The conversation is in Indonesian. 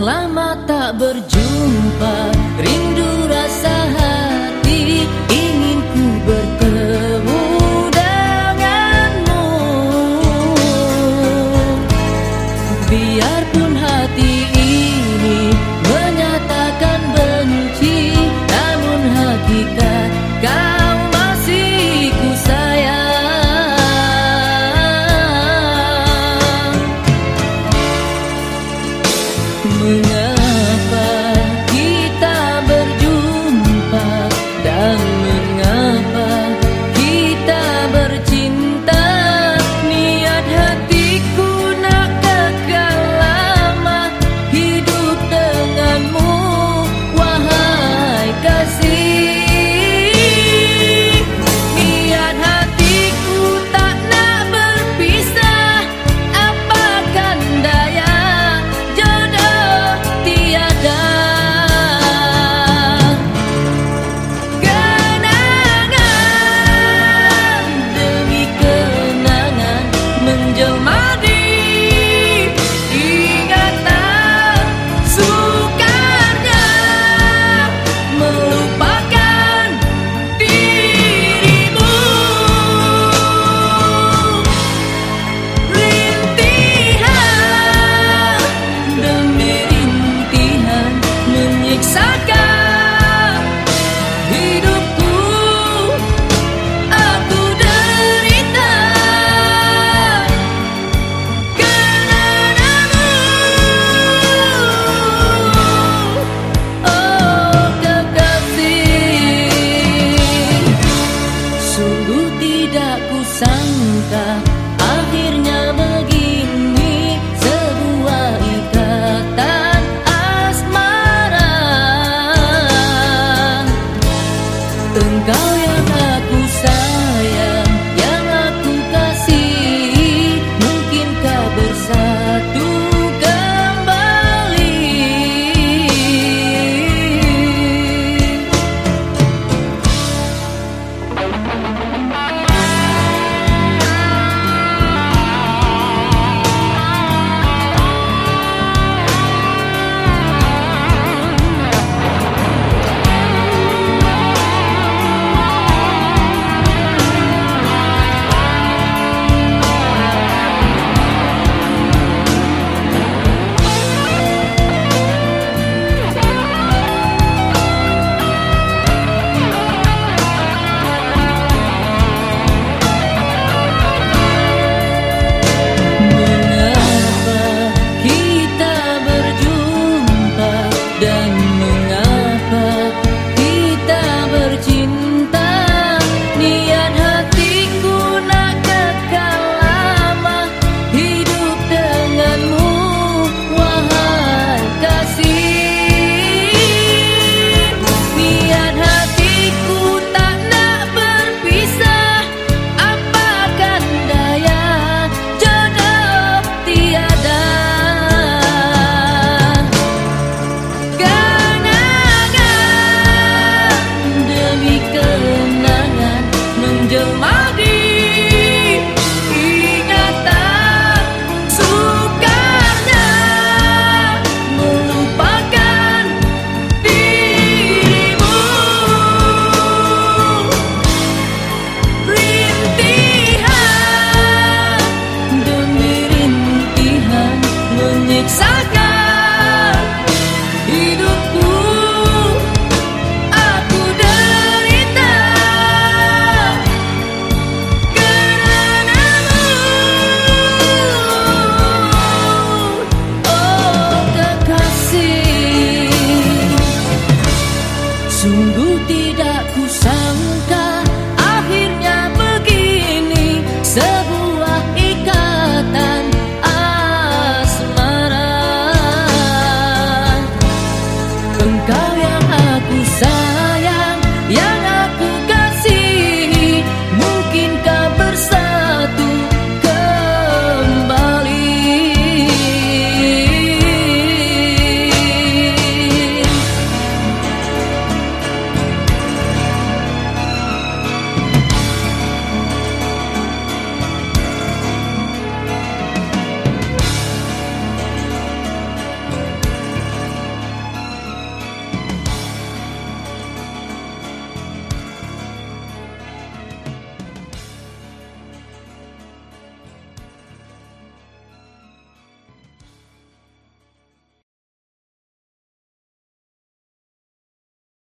lama tak berjumpa Rindu rasa hati We're